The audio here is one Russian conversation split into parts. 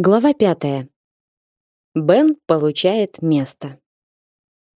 Глава пятая. Бен получает место.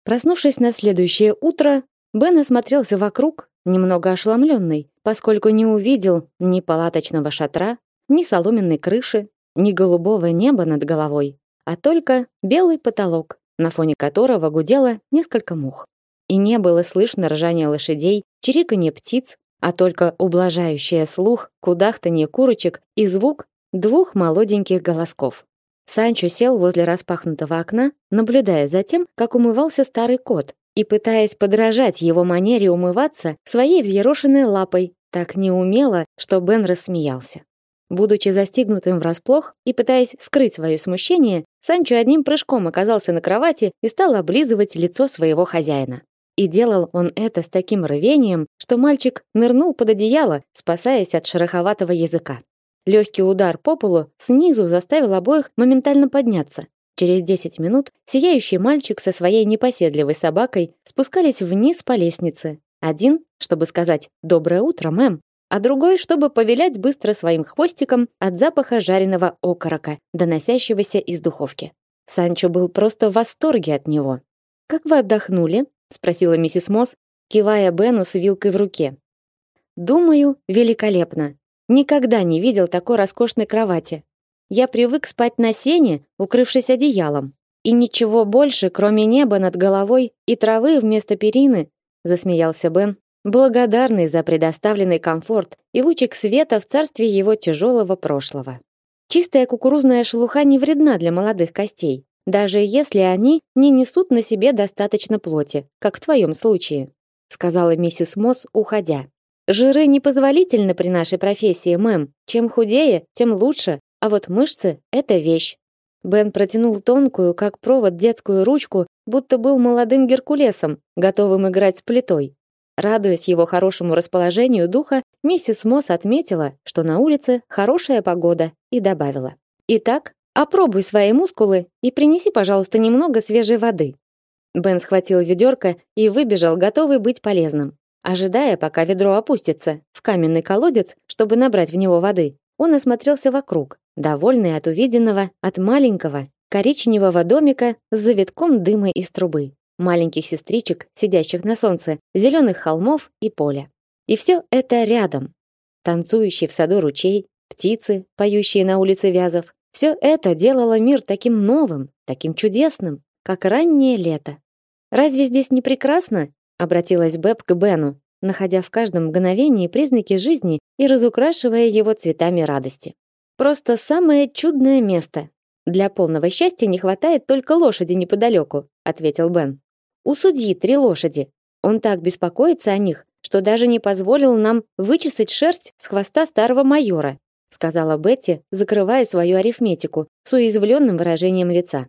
Проснувшись на следующее утро, Бен осмотрелся вокруг, немного ошеломленный, поскольку не увидел ни палаточного шатра, ни соломенной крыши, ни голубого неба над головой, а только белый потолок, на фоне которого гудело несколько мух. И не было слышно ржания лошадей, чириканье птиц, а только ублажающее слух кудахтанье курочек и звук двух молоденьких голосков. Санчо сел возле распахнутого окна, наблюдая за тем, как умывался старый кот, и пытаясь подражать его манере умываться своей взъерошенной лапой, так неумело, что Бен рассмеялся. Будучи застигнутым врасплох и пытаясь скрыть свое смущение, Санчо одним прыжком оказался на кровати и стал облизывать лицо своего хозяина. И делал он это с таким рвением, что мальчик нырнул под одеяло, спасаясь от шероховатого языка. Легкий удар по полу снизу заставил обоих моментально подняться. Через 10 минут сияющий мальчик со своей непоседливой собакой спускались вниз по лестнице. Один, чтобы сказать «доброе утро, мэм», а другой, чтобы повилять быстро своим хвостиком от запаха жареного окорока, доносящегося из духовки. Санчо был просто в восторге от него. «Как вы отдохнули?» — спросила миссис Мосс, кивая Бену с вилкой в руке. «Думаю, великолепно. Никогда не видел такой роскошной кровати. Я привык спать на сене, укрывшись одеялом. И ничего больше, кроме неба над головой и травы вместо перины, засмеялся Бен, благодарный за предоставленный комфорт и лучик света в царстве его тяжелого прошлого. Чистая кукурузная шелуха не вредна для молодых костей, даже если они не несут на себе достаточно плоти, как в твоем случае, сказала миссис Мосс, уходя. Жиры непозволительны при нашей профессии, мэм. Чем худее, тем лучше. А вот мышцы это вещь. Бен протянул тонкую, как провод, детскую ручку, будто был молодым Геркулесом, готовым играть с плитой. Радуясь его хорошему расположению духа, миссис Мосс отметила, что на улице хорошая погода, и добавила: "Итак, опробуй свои мускулы и принеси, пожалуйста, немного свежей воды". Бен схватил ведерко и выбежал, готовый быть полезным. Ожидая, пока ведро опустится в каменный колодец, чтобы набрать в него воды, он осмотрелся вокруг, довольный от увиденного, от маленького коричневого домика с завитком дыма из трубы, маленьких сестричек, сидящих на солнце, зеленых холмов и поля. И все это рядом. Танцующий в саду ручей, птицы, поющие на улице вязов. Все это делало мир таким новым, таким чудесным, как раннее лето. Разве здесь не прекрасно? Обратилась Бэб к Бену, находя в каждом мгновении признаки жизни и разукрашивая его цветами радости. Просто самое чудное место. Для полного счастья не хватает только лошади неподалеку, ответил Бен. У судьи три лошади. Он так беспокоится о них, что даже не позволил нам вычесать шерсть с хвоста старого майора, сказала Бетти, закрывая свою арифметику с уязвленным выражением лица.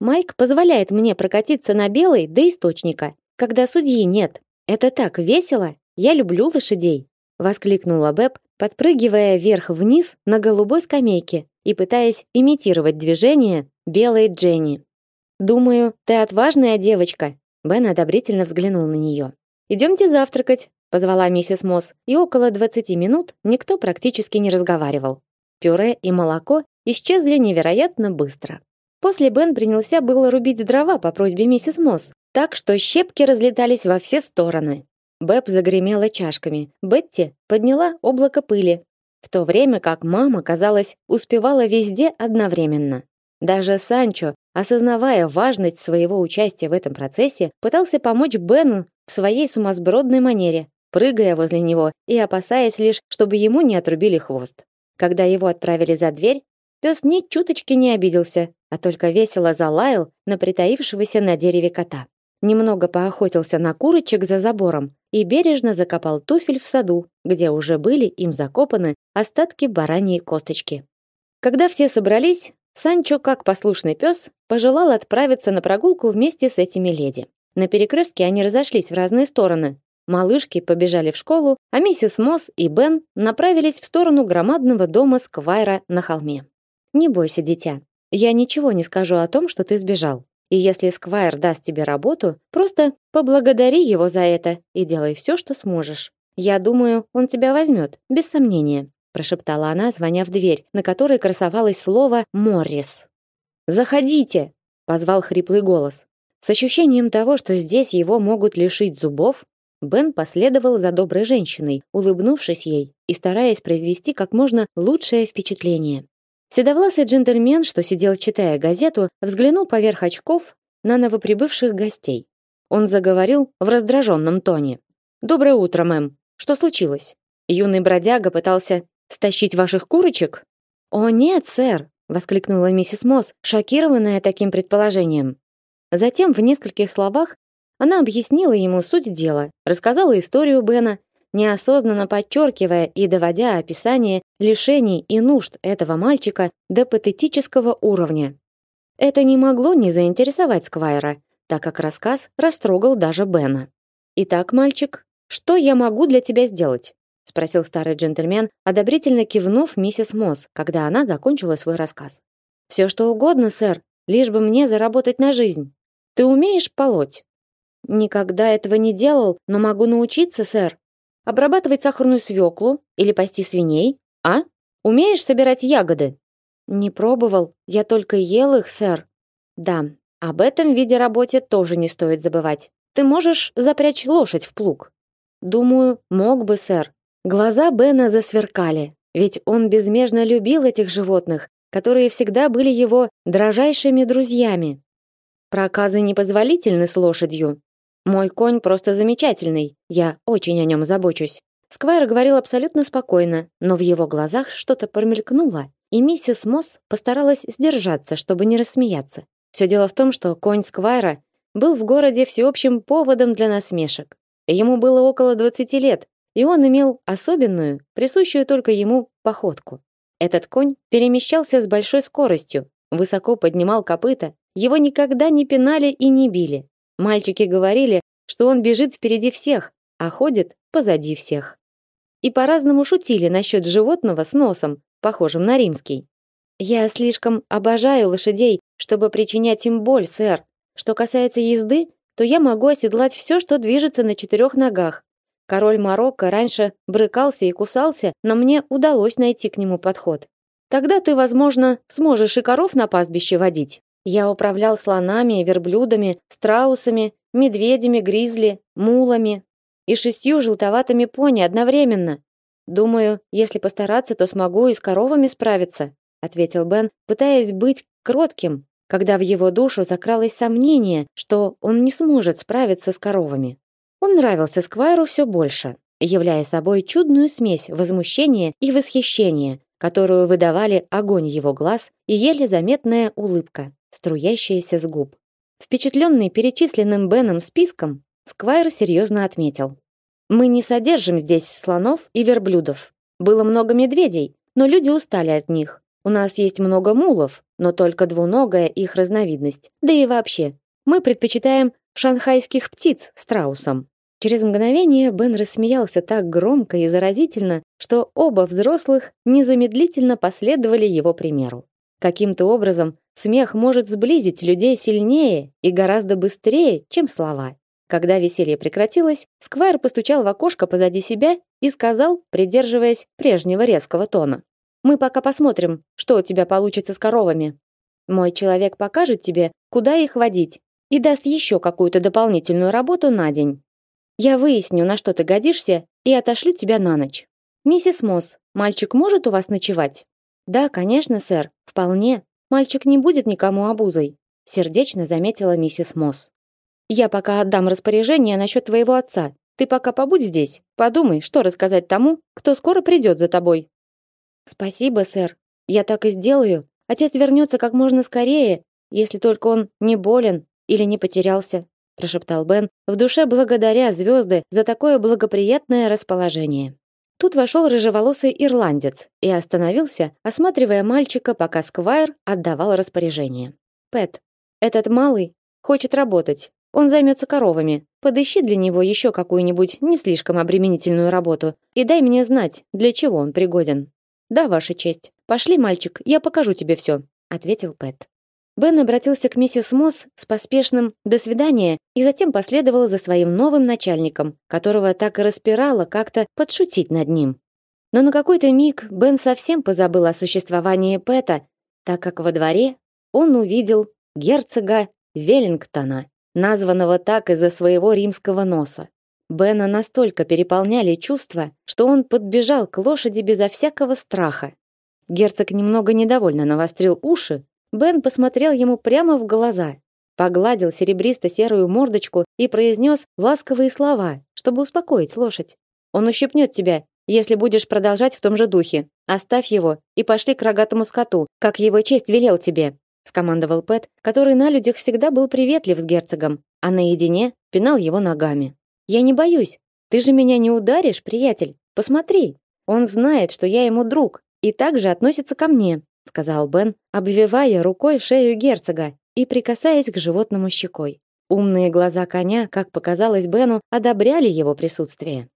Майк позволяет мне прокатиться на белой до источника, когда судьи нет. Это так весело. Я люблю лошадей, воскликнула Бэб, подпрыгивая вверх-вниз на голубой скамейке и пытаясь имитировать движение белой Дженни. Думаю, ты отважная девочка. Бен одобрительно взглянул на нее. Идемте завтракать, позвала миссис Мосс, и около 20 минут никто практически не разговаривал. Пюре и молоко исчезли невероятно быстро. После Бен принялся было рубить дрова по просьбе миссис Мосс, так что щепки разлетались во все стороны. Бэб загремела чашками. Бетти подняла облако пыли, в то время как мама, казалось, успевала везде одновременно. Даже Санчо, осознавая важность своего участия в этом процессе, пытался помочь Бену в своей сумасбродной манере, прыгая возле него и опасаясь лишь, чтобы ему не отрубили хвост. Когда его отправили за дверь, пес ни чуточки не обиделся, а только весело залаял на притаившегося на дереве кота немного поохотился на курочек за забором и бережно закопал туфель в саду, где уже были им закопаны остатки бараньей косточки. Когда все собрались, Санчо, как послушный пес, пожелал отправиться на прогулку вместе с этими леди. На перекрестке они разошлись в разные стороны. Малышки побежали в школу, а миссис Мосс и Бен направились в сторону громадного дома Сквайра на холме. «Не бойся, дитя. Я ничего не скажу о том, что ты сбежал. И если Сквайр даст тебе работу, просто поблагодари его за это и делай все, что сможешь. Я думаю, он тебя возьмет, без сомнения, прошептала она, звоня в дверь, на которой красовалось слово Моррис. Заходите, позвал хриплый голос. С ощущением того, что здесь его могут лишить зубов, Бен последовал за доброй женщиной, улыбнувшись ей и стараясь произвести как можно лучшее впечатление. Седовласый джентльмен, что сидел читая газету, взглянул поверх очков на новоприбывших гостей. Он заговорил в раздраженном тоне. «Доброе утро, мэм. Что случилось? Юный бродяга пытался стащить ваших курочек?» «О нет, сэр!» — воскликнула миссис Мосс, шокированная таким предположением. Затем в нескольких словах она объяснила ему суть дела, рассказала историю Бена, неосознанно подчеркивая и доводя описание лишений и нужд этого мальчика до патетического уровня. Это не могло не заинтересовать Сквайра, так как рассказ растрогал даже Бена. «Итак, мальчик, что я могу для тебя сделать?» спросил старый джентльмен, одобрительно кивнув миссис Мосс, когда она закончила свой рассказ. «Все что угодно, сэр, лишь бы мне заработать на жизнь. Ты умеешь полоть?» Никогда этого не делал, но могу научиться, сэр. Обрабатывать сахарную свеклу или пасти свиней, а? Умеешь собирать ягоды? Не пробовал, я только ел их, сэр. Да, об этом виде работе тоже не стоит забывать. Ты можешь запрячь лошадь в плуг? Думаю, мог бы, сэр. Глаза Бена засверкали, ведь он безмежно любил этих животных, которые всегда были его дрожайшими друзьями. Проказы непозволительны с лошадью, мой конь просто замечательный. Я очень о нем забочусь. Сквайр говорил абсолютно спокойно, но в его глазах что-то промелькнуло, и миссис Мосс постаралась сдержаться, чтобы не рассмеяться. Все дело в том, что конь Сквайра был в городе всеобщим поводом для насмешек. Ему было около 20 лет, и он имел особенную, присущую только ему, походку. Этот конь перемещался с большой скоростью, высоко поднимал копыта, его никогда не пинали и не били. Мальчики говорили, что он бежит впереди всех, а ходит позади всех. И по-разному шутили насчет животного с носом, похожим на римский. Я слишком обожаю лошадей, чтобы причинять им боль, сэр. Что касается езды, то я могу оседлать все, что движется на четырех ногах. Король Марокко раньше брыкался и кусался, но мне удалось найти к нему подход. Тогда ты, возможно, сможешь и коров на пастбище водить. Я управлял слонами, верблюдами, страусами, медведями, гризли, мулами и шестью желтоватыми пони одновременно. Думаю, если постараться, то смогу и с коровами справиться, ответил Бен, пытаясь быть кротким, когда в его душу закралось сомнение, что он не сможет справиться с коровами. Он нравился Сквайру все больше, являя собой чудную смесь возмущения и восхищения, которую выдавали огонь его глаз и еле заметная улыбка струящаяся с губ. Впечатленный перечисленным Беном списком, Сквайр серьезно отметил. «Мы не содержим здесь слонов и верблюдов. Было много медведей, но люди устали от них. У нас есть много мулов, но только двуногая их разновидность. Да и вообще, мы предпочитаем шанхайских птиц страусам». Через мгновение Бен рассмеялся так громко и заразительно, что оба взрослых незамедлительно последовали его примеру. Каким-то образом смех может сблизить людей сильнее и гораздо быстрее, чем слова. Когда веселье прекратилось, Сквайр постучал в окошко позади себя и сказал, придерживаясь прежнего резкого тона: "Мы пока посмотрим, что у тебя получится с коровами. Мой человек покажет тебе, куда их водить, и даст еще какую-то дополнительную работу на день. Я выясню, на что ты годишься, и отошлю тебя на ночь. Миссис Мосс, мальчик может у вас ночевать? Да, конечно, сэр, вполне. Мальчик не будет никому обузой, сердечно заметила миссис Мосс. Я пока отдам распоряжение насчет твоего отца. Ты пока побудь здесь, подумай, что рассказать тому, кто скоро придет за тобой. Спасибо, сэр. Я так и сделаю. Отец вернется как можно скорее, если только он не болен или не потерялся, прошептал Бен, в душе благодаря звезды за такое благоприятное расположение. Тут вошел рыжеволосый ирландец и остановился, осматривая мальчика, пока Сквайр отдавал распоряжение. Пэт, этот малый хочет работать. Он займется коровами. Подыщи для него еще какую-нибудь не слишком обременительную работу и дай мне знать, для чего он пригоден. Да, ваша честь. Пошли, мальчик, я покажу тебе все, ответил Пэт. Бен обратился к миссис Мосс с поспешным «до свидания» и затем последовал за своим новым начальником, которого так и распирало как-то подшутить над ним. Но на какой-то миг Бен совсем позабыл о существовании Пэта, так как во дворе он увидел герцога Веллингтона, названного так из-за своего римского носа. Бена настолько переполняли чувства, что он подбежал к лошади безо всякого страха. Герцог немного недовольно навострил уши. Бен посмотрел ему прямо в глаза, погладил серебристо-серую мордочку и произнес ласковые слова, чтобы успокоить лошадь. Он ущипнет тебя, если будешь продолжать в том же духе. Оставь его и пошли к рогатому скоту, как его честь велел тебе, скомандовал Пэт, который на людях всегда был приветлив с герцогом, а наедине пинал его ногами. Я не боюсь. Ты же меня не ударишь, приятель. Посмотри. Он знает, что я ему друг, и также относится ко мне, сказал Бен, обвивая рукой шею герцога и прикасаясь к животному щекой. Умные глаза коня, как показалось Бену, одобряли его присутствие.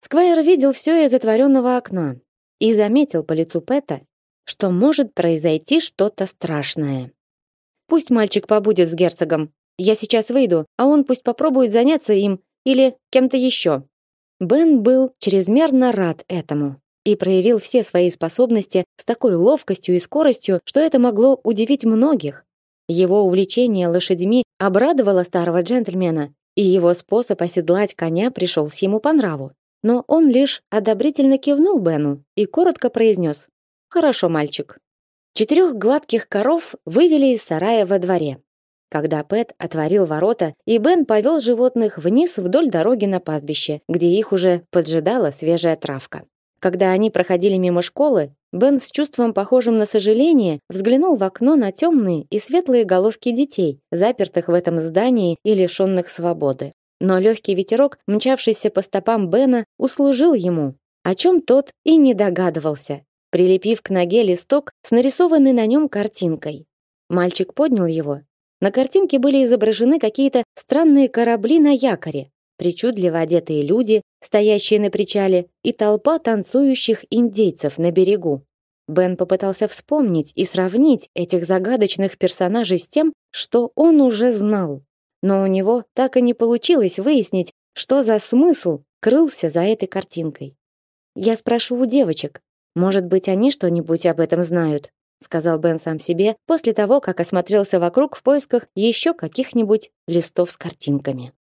Сквайр видел все из затворенного окна и заметил по лицу Пэта, что может произойти что-то страшное. Пусть мальчик побудет с герцогом. Я сейчас выйду, а он пусть попробует заняться им или кем-то еще. Бен был чрезмерно рад этому и проявил все свои способности с такой ловкостью и скоростью, что это могло удивить многих. Его увлечение лошадьми обрадовало старого джентльмена, и его способ оседлать коня пришелся ему по нраву но он лишь одобрительно кивнул Бену и коротко произнес «Хорошо, мальчик». Четырех гладких коров вывели из сарая во дворе. Когда Пэт отворил ворота, и Бен повел животных вниз вдоль дороги на пастбище, где их уже поджидала свежая травка. Когда они проходили мимо школы, Бен с чувством похожим на сожаление взглянул в окно на темные и светлые головки детей, запертых в этом здании и лишенных свободы. Но легкий ветерок, мчавшийся по стопам Бена, услужил ему, о чем тот и не догадывался, прилепив к ноге листок с нарисованной на нем картинкой. Мальчик поднял его. На картинке были изображены какие-то странные корабли на якоре, причудливо одетые люди, стоящие на причале, и толпа танцующих индейцев на берегу. Бен попытался вспомнить и сравнить этих загадочных персонажей с тем, что он уже знал но у него так и не получилось выяснить, что за смысл крылся за этой картинкой. Я спрошу у девочек. Может быть, они что-нибудь об этом знают, сказал Бен сам себе после того, как осмотрелся вокруг в поисках еще каких-нибудь листов с картинками.